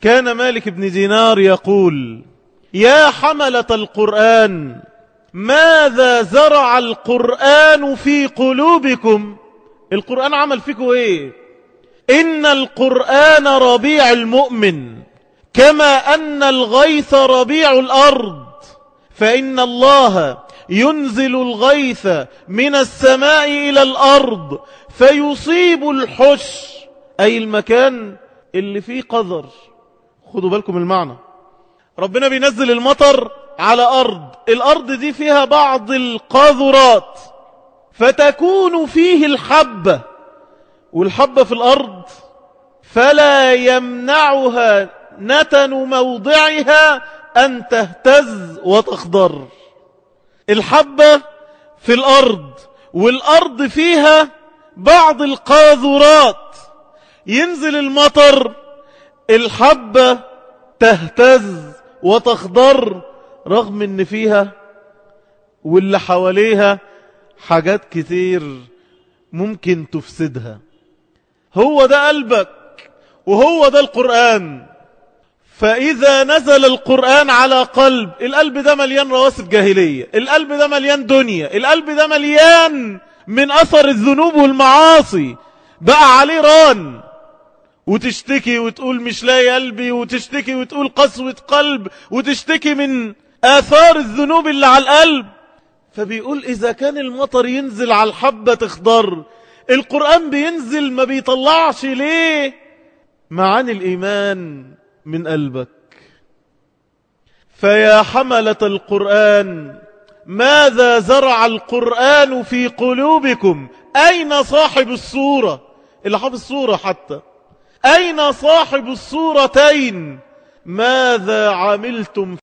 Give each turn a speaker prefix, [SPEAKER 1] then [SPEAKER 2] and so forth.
[SPEAKER 1] كان مالك بن دينار يقول يا حملة القرآن ماذا زرع القرآن في قلوبكم؟ القرآن عمل فيكم إيه؟ إن القرآن ربيع المؤمن كما أن الغيث ربيع الأرض فإن الله ينزل الغيث من السماء إلى الأرض فيصيب الحش أي المكان اللي فيه قذر. خدوا بالكم المعنى. ربنا بينزل المطر على أرض. الأرض دي فيها بعض القاذورات. فتكون فيه الحبة والحبة في الأرض فلا يمنعها نتن موضعها أن تهتز وتخضر. الحبة في الأرض. والأرض فيها بعض القاذورات. ينزل المطر الحبة تهتز وتخضر رغم إن فيها واللي حواليها حاجات كتير ممكن تفسدها. هو ده قلبك وهو ده القرآن. فإذا نزل القرآن على قلب القلب ده مليان رواسب جاهلية القلب ده مليان دنيا القلب ده مليان من أثر الذنوب والمعاصي. بقى عليه ران. وتشتكي وتقول مش لاقي قلبي وتشتكي وتقول قسوة قلب وتشتكي من آثار الذنوب اللي على القلب. فبيقول إذا كان المطر ينزل على الحبة تخضر القرآن بينزل ما بيطلعش ليه؟ معاني الإيمان من قلبك. فيا حملة القرآن ماذا زرع القرآن في قلوبكم؟ أين صاحب الصورة؟ اللي حافظ الصورة حتى. أين صاحب الصورتين؟ ماذا عملتم